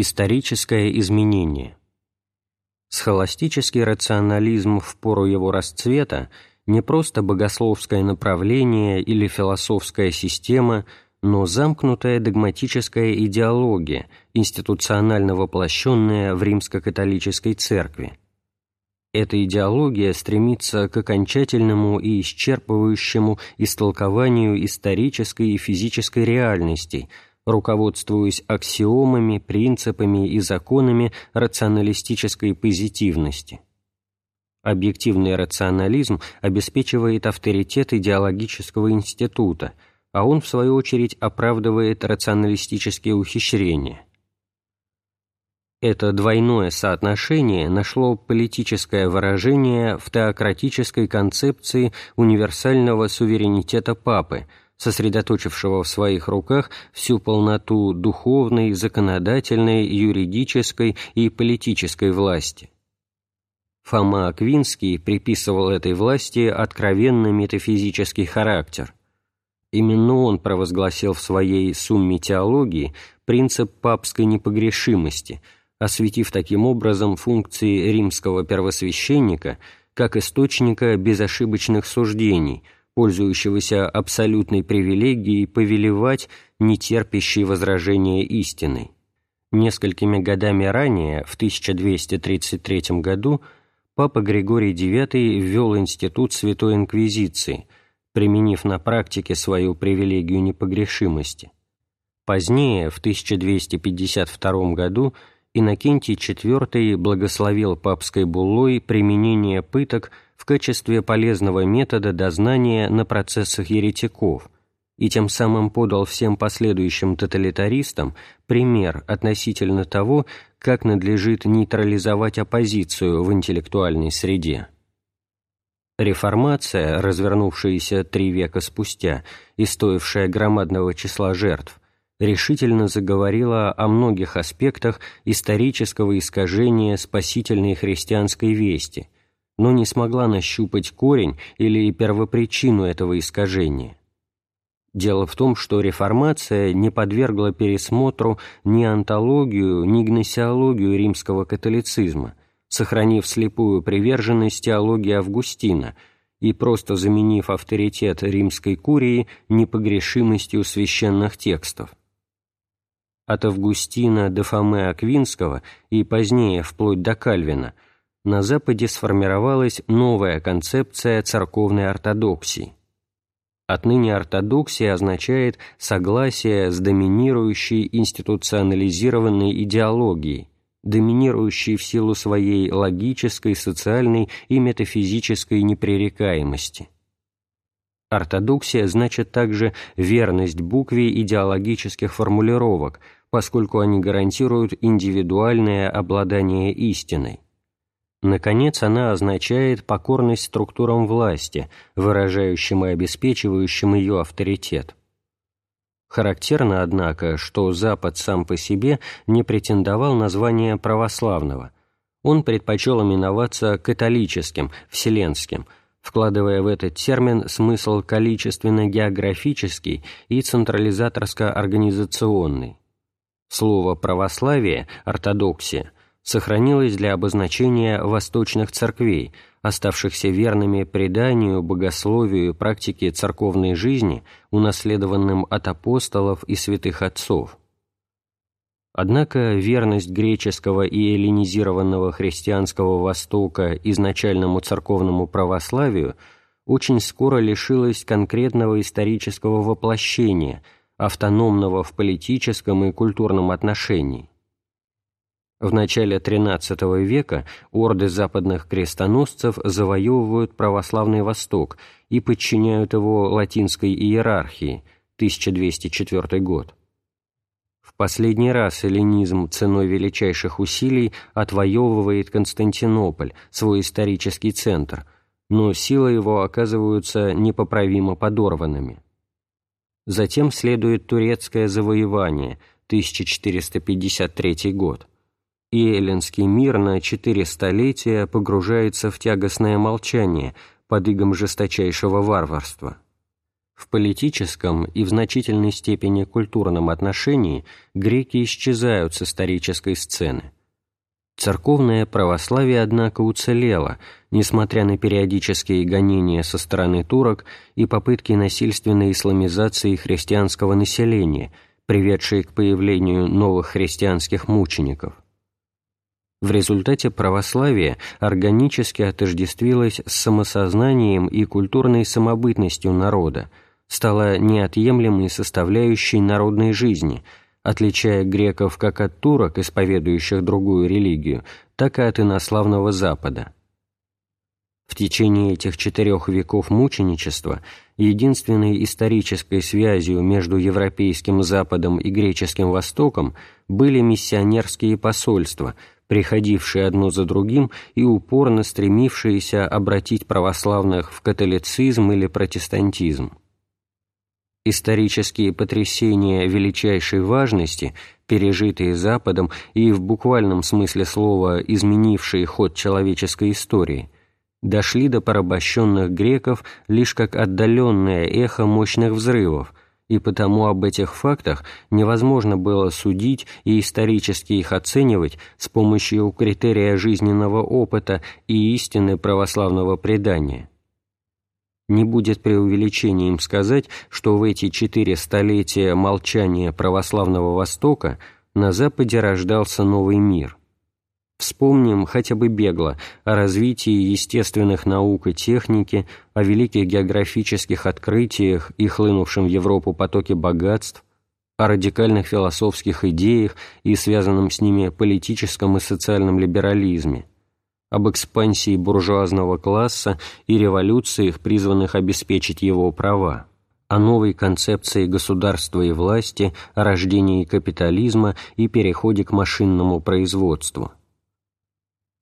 Историческое изменение Схоластический рационализм в пору его расцвета не просто богословское направление или философская система, но замкнутая догматическая идеология, институционально воплощенная в римско-католической церкви. Эта идеология стремится к окончательному и исчерпывающему истолкованию исторической и физической реальностей, руководствуясь аксиомами, принципами и законами рационалистической позитивности. Объективный рационализм обеспечивает авторитет идеологического института, а он, в свою очередь, оправдывает рационалистические ухищрения. Это двойное соотношение нашло политическое выражение в теократической концепции универсального суверенитета Папы, сосредоточившего в своих руках всю полноту духовной, законодательной, юридической и политической власти. Фома Аквинский приписывал этой власти откровенно метафизический характер. Именно он провозгласил в своей «Сумме теологии» принцип папской непогрешимости – осветив таким образом функции римского первосвященника как источника безошибочных суждений, пользующегося абсолютной привилегией повелевать, не терпящей возражения истиной. Несколькими годами ранее, в 1233 году, Папа Григорий IX ввел институт Святой Инквизиции, применив на практике свою привилегию непогрешимости. Позднее, в 1252 году, Иннокентий IV благословил папской буллой применение пыток в качестве полезного метода дознания на процессах еретиков и тем самым подал всем последующим тоталитаристам пример относительно того, как надлежит нейтрализовать оппозицию в интеллектуальной среде. Реформация, развернувшаяся три века спустя и стоившая громадного числа жертв – решительно заговорила о многих аспектах исторического искажения спасительной христианской вести, но не смогла нащупать корень или первопричину этого искажения. Дело в том, что реформация не подвергла пересмотру ни антологию, ни гносеологию римского католицизма, сохранив слепую приверженность теологии Августина и просто заменив авторитет римской курии непогрешимостью священных текстов от Августина до Фомы Аквинского и позднее вплоть до Кальвина, на Западе сформировалась новая концепция церковной ортодоксии. Отныне ортодоксия означает согласие с доминирующей институционализированной идеологией, доминирующей в силу своей логической, социальной и метафизической непререкаемости. Ортодоксия значит также верность букве идеологических формулировок – поскольку они гарантируют индивидуальное обладание истиной. Наконец, она означает покорность структурам власти, выражающим и обеспечивающим ее авторитет. Характерно, однако, что Запад сам по себе не претендовал на звание православного. Он предпочел именоваться католическим, вселенским, вкладывая в этот термин смысл количественно-географический и централизаторско-организационный. Слово «православие» – ортодоксия – сохранилось для обозначения восточных церквей, оставшихся верными преданию, богословию и практике церковной жизни, унаследованным от апостолов и святых отцов. Однако верность греческого и эллинизированного христианского Востока изначальному церковному православию очень скоро лишилась конкретного исторического воплощения – автономного в политическом и культурном отношении. В начале XIII века орды западных крестоносцев завоевывают православный Восток и подчиняют его латинской иерархии, 1204 год. В последний раз эллинизм ценой величайших усилий отвоевывает Константинополь, свой исторический центр, но силы его оказываются непоправимо подорванными. Затем следует турецкое завоевание, 1453 год. И эллинский мир на четыре столетия погружается в тягостное молчание под игом жесточайшего варварства. В политическом и в значительной степени культурном отношении греки исчезают с исторической сцены. Церковное православие, однако, уцелело, несмотря на периодические гонения со стороны турок и попытки насильственной исламизации христианского населения, приведшие к появлению новых христианских мучеников. В результате православие органически отождествилось с самосознанием и культурной самобытностью народа, стало неотъемлемой составляющей народной жизни – отличая греков как от турок, исповедующих другую религию, так и от инославного Запада. В течение этих четырех веков мученичества единственной исторической связью между европейским Западом и греческим Востоком были миссионерские посольства, приходившие одно за другим и упорно стремившиеся обратить православных в католицизм или протестантизм. Исторические потрясения величайшей важности, пережитые Западом и в буквальном смысле слова изменившие ход человеческой истории, дошли до порабощенных греков лишь как отдаленное эхо мощных взрывов, и потому об этих фактах невозможно было судить и исторически их оценивать с помощью критерия жизненного опыта и истины православного предания. Не будет преувеличением сказать, что в эти четыре столетия молчания православного Востока на Западе рождался новый мир. Вспомним хотя бы бегло о развитии естественных наук и техники, о великих географических открытиях и хлынувшем в Европу потоке богатств, о радикальных философских идеях и связанном с ними политическом и социальном либерализме – об экспансии буржуазного класса и революциях, призванных обеспечить его права, о новой концепции государства и власти, о рождении капитализма и переходе к машинному производству.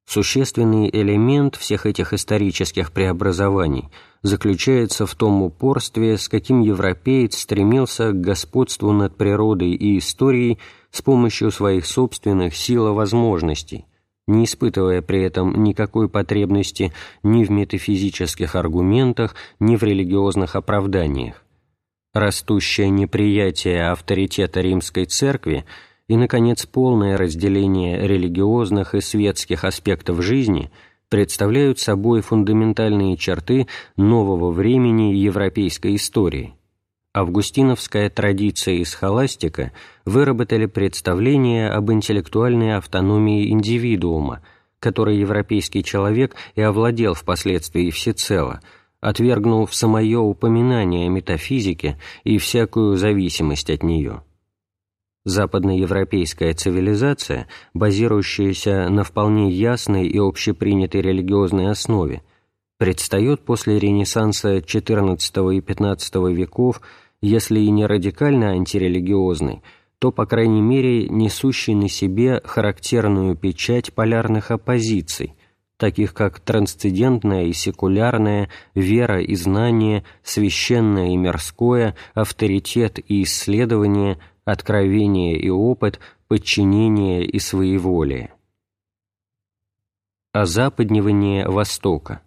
Существенный элемент всех этих исторических преобразований заключается в том упорстве, с каким европеец стремился к господству над природой и историей с помощью своих собственных сил и возможностей – не испытывая при этом никакой потребности ни в метафизических аргументах, ни в религиозных оправданиях. Растущее неприятие авторитета римской церкви и, наконец, полное разделение религиозных и светских аспектов жизни представляют собой фундаментальные черты нового времени европейской истории – августиновская традиция и схоластика выработали представление об интеллектуальной автономии индивидуума, которой европейский человек и овладел впоследствии всецело, отвергнув самое упоминание о метафизике и всякую зависимость от нее. Западноевропейская цивилизация, базирующаяся на вполне ясной и общепринятой религиозной основе, предстает после Ренессанса XIV и XV веков если и не радикально антирелигиозный, то, по крайней мере, несущий на себе характерную печать полярных оппозиций, таких как трансцендентная и секулярная, вера и знание, священное и мирское, авторитет и исследование, откровение и опыт, подчинение и своеволие. Озападнивание Востока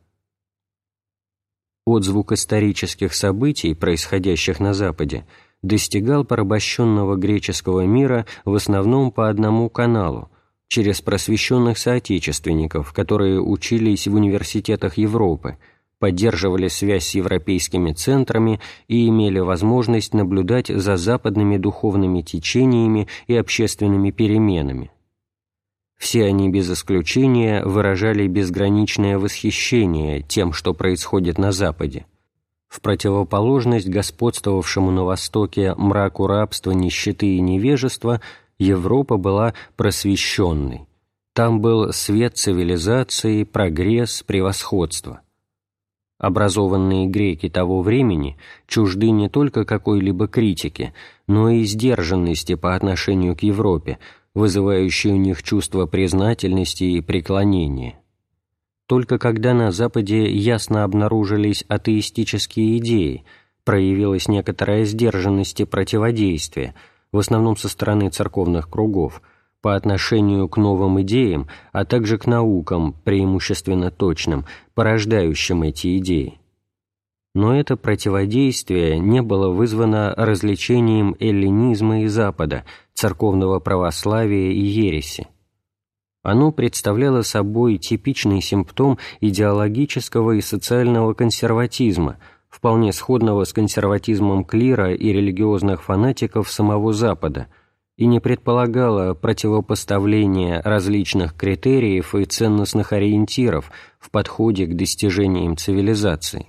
отзвук исторических событий, происходящих на Западе, достигал порабощенного греческого мира в основном по одному каналу, через просвещенных соотечественников, которые учились в университетах Европы, поддерживали связь с европейскими центрами и имели возможность наблюдать за западными духовными течениями и общественными переменами. Все они без исключения выражали безграничное восхищение тем, что происходит на Западе. В противоположность господствовавшему на Востоке мраку рабства, нищеты и невежества, Европа была просвещенной. Там был свет цивилизации, прогресс, превосходство. Образованные греки того времени чужды не только какой-либо критики, но и сдержанности по отношению к Европе, вызывающие у них чувство признательности и преклонения. Только когда на Западе ясно обнаружились атеистические идеи, проявилась некоторая сдержанность и противодействие, в основном со стороны церковных кругов, по отношению к новым идеям, а также к наукам, преимущественно точным, порождающим эти идеи. но это противодействие не было вызвано развлечением эллинизма и Запада, церковного православия и ереси. Оно представляло собой типичный симптом идеологического и социального консерватизма, вполне сходного с консерватизмом клира и религиозных фанатиков самого Запада, и не предполагало противопоставления различных критериев и ценностных ориентиров в подходе к достижениям цивилизации.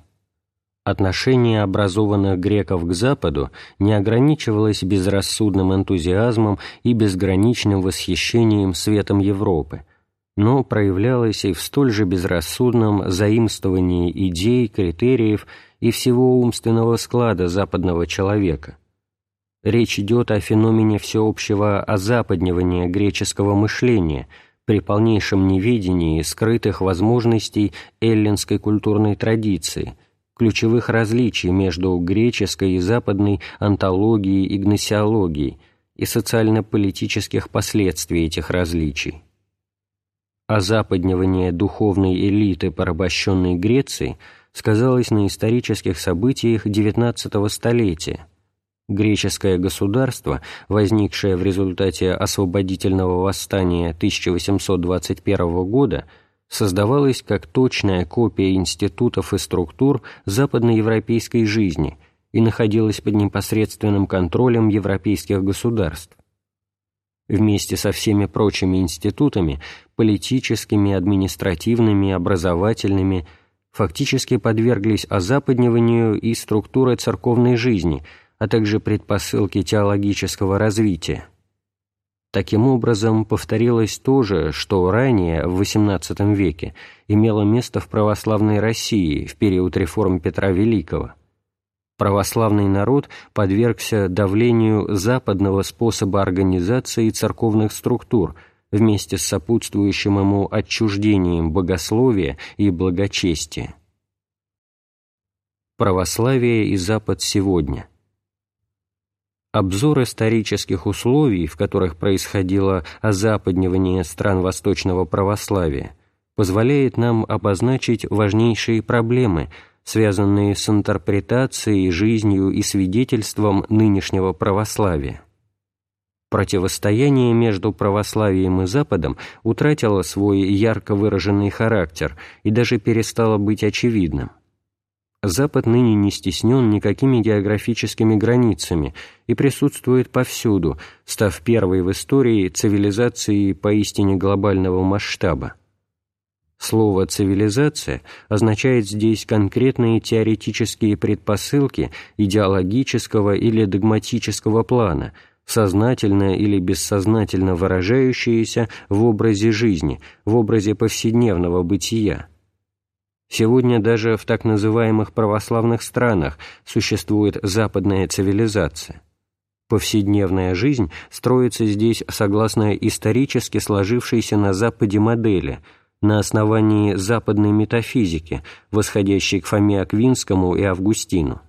Отношение образованных греков к Западу не ограничивалось безрассудным энтузиазмом и безграничным восхищением светом Европы, но проявлялось и в столь же безрассудном заимствовании идей, критериев и всего умственного склада западного человека. Речь идет о феномене всеобщего озападнивания греческого мышления при полнейшем неведении скрытых возможностей эллинской культурной традиции – ключевых различий между греческой и западной антологией и гносеологией и социально-политических последствий этих различий. Озападнивание духовной элиты порабощенной Греции сказалось на исторических событиях XIX столетия. Греческое государство, возникшее в результате освободительного восстания 1821 года, создавалась как точная копия институтов и структур западноевропейской жизни и находилась под непосредственным контролем европейских государств. Вместе со всеми прочими институтами, политическими, административными, образовательными, фактически подверглись озападниванию и структуры церковной жизни, а также предпосылки теологического развития. Таким образом, повторилось то же, что ранее, в XVIII веке, имело место в православной России в период реформ Петра Великого. Православный народ подвергся давлению западного способа организации церковных структур вместе с сопутствующим ему отчуждением богословия и благочестия. Православие и Запад сегодня – Обзор исторических условий, в которых происходило озападнивание стран восточного православия, позволяет нам обозначить важнейшие проблемы, связанные с интерпретацией, жизнью и свидетельством нынешнего православия. Противостояние между православием и Западом утратило свой ярко выраженный характер и даже перестало быть очевидным. Запад ныне не стеснен никакими географическими границами и присутствует повсюду, став первой в истории цивилизацией поистине глобального масштаба. Слово «цивилизация» означает здесь конкретные теоретические предпосылки идеологического или догматического плана, сознательно или бессознательно выражающиеся в образе жизни, в образе повседневного бытия – Сегодня даже в так называемых православных странах существует западная цивилизация. Повседневная жизнь строится здесь согласно исторически сложившейся на Западе модели, на основании западной метафизики, восходящей к Фоме Аквинскому и Августину.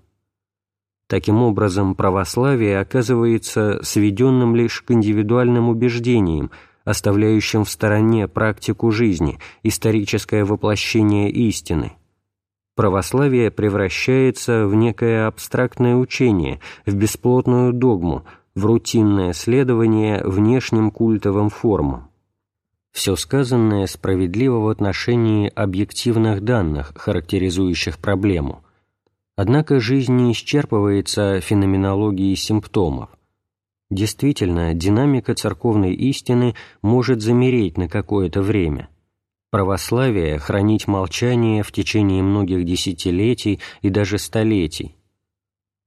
Таким образом, православие оказывается сведенным лишь к индивидуальным убеждениям, оставляющим в стороне практику жизни, историческое воплощение истины. Православие превращается в некое абстрактное учение, в бесплотную догму, в рутинное следование внешним культовым формам. Все сказанное справедливо в отношении объективных данных, характеризующих проблему. Однако жизнь не исчерпывается феноменологией симптомов. Действительно, динамика церковной истины может замереть на какое-то время. Православие – хранить молчание в течение многих десятилетий и даже столетий.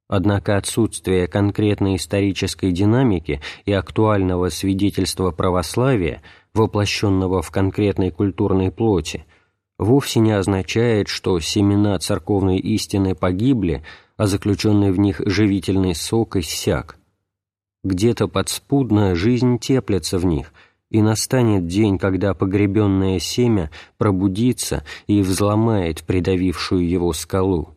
Однако отсутствие конкретной исторической динамики и актуального свидетельства православия, воплощенного в конкретной культурной плоти, вовсе не означает, что семена церковной истины погибли, а заключенный в них живительный сок иссяк. Где-то подспудно жизнь теплится в них, и настанет день, когда погребенное семя пробудится и взломает придавившую его скалу.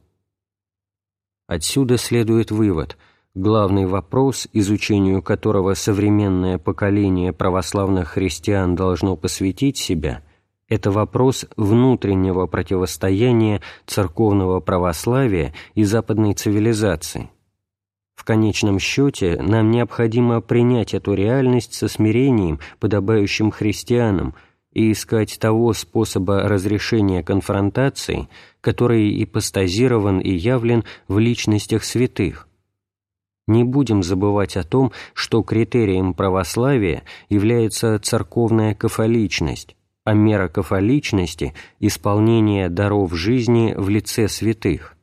Отсюда следует вывод, главный вопрос, изучению которого современное поколение православных христиан должно посвятить себя, Это вопрос внутреннего противостояния церковного православия и западной цивилизации. Конечном счете нам необходимо принять эту реальность со смирением, подобающим христианам, и искать того способа разрешения конфронтации, который ипостазирован и явлен в личностях святых. Не будем забывать о том, что критерием православия является церковная кафоличность, а мера кафоличности – исполнение даров жизни в лице святых.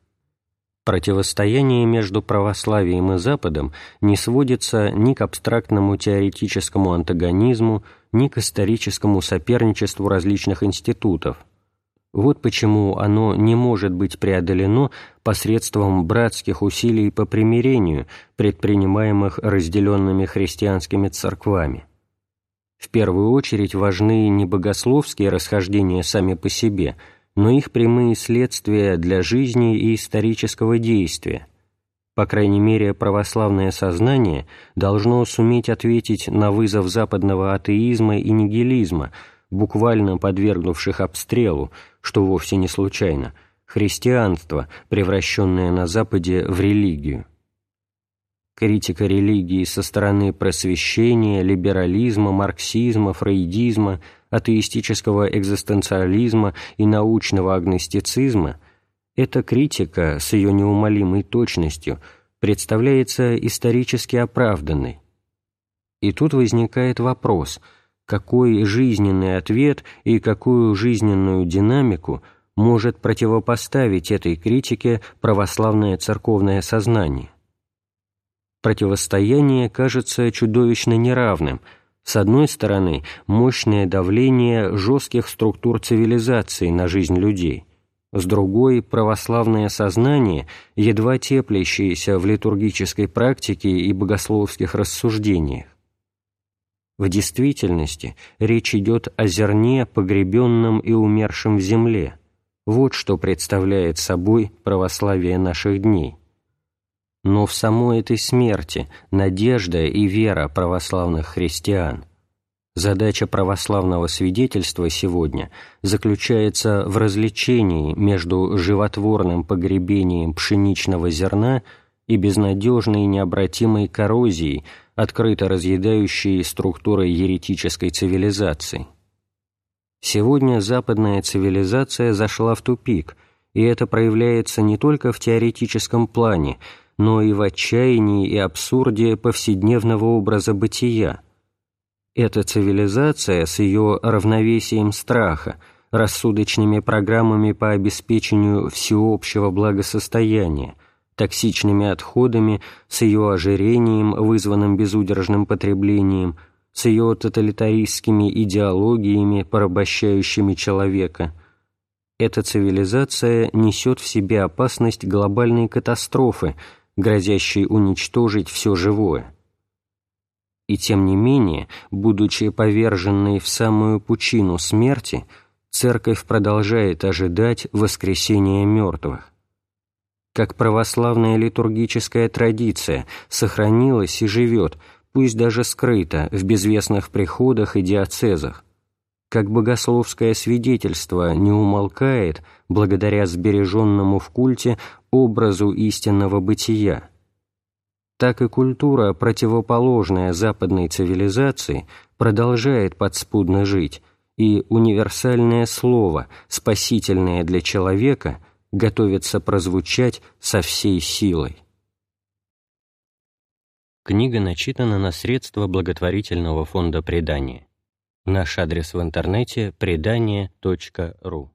Противостояние между православием и Западом не сводится ни к абстрактному теоретическому антагонизму, ни к историческому соперничеству различных институтов. Вот почему оно не может быть преодолено посредством братских усилий по примирению, предпринимаемых разделенными христианскими церквами. В первую очередь важны не богословские расхождения сами по себе, но их прямые следствия для жизни и исторического действия. По крайней мере, православное сознание должно суметь ответить на вызов западного атеизма и нигилизма, буквально подвергнувших обстрелу, что вовсе не случайно, христианство, превращенное на Западе в религию критика религии со стороны просвещения, либерализма, марксизма, фрейдизма, атеистического экзистенциализма и научного агностицизма, эта критика с ее неумолимой точностью представляется исторически оправданной. И тут возникает вопрос, какой жизненный ответ и какую жизненную динамику может противопоставить этой критике православное церковное сознание противостояние кажется чудовищно неравным. С одной стороны, мощное давление жестких структур цивилизации на жизнь людей, с другой – православное сознание, едва теплящееся в литургической практике и богословских рассуждениях. В действительности речь идет о зерне, погребенном и умершем в земле. Вот что представляет собой православие наших дней – но в самой этой смерти надежда и вера православных христиан. Задача православного свидетельства сегодня заключается в развлечении между животворным погребением пшеничного зерна и безнадежной необратимой коррозией, открыто разъедающей структурой еретической цивилизации. Сегодня западная цивилизация зашла в тупик, и это проявляется не только в теоретическом плане – но и в отчаянии и абсурде повседневного образа бытия. Эта цивилизация с ее равновесием страха, рассудочными программами по обеспечению всеобщего благосостояния, токсичными отходами, с ее ожирением, вызванным безудержным потреблением, с ее тоталитаристскими идеологиями, порабощающими человека – эта цивилизация несет в себе опасность глобальной катастрофы, грозящий уничтожить все живое. И тем не менее, будучи поверженной в самую пучину смерти, Церковь продолжает ожидать воскресения мертвых. Как православная литургическая традиция сохранилась и живет, пусть даже скрыто, в безвестных приходах и диацезах, как богословское свидетельство не умолкает благодаря сбереженному в культе образу истинного бытия, так и культура, противоположная западной цивилизации, продолжает подспудно жить, и универсальное слово, спасительное для человека, готовится прозвучать со всей силой. Книга начитана на средства благотворительного фонда предания. Наш адрес в интернете – предания.ру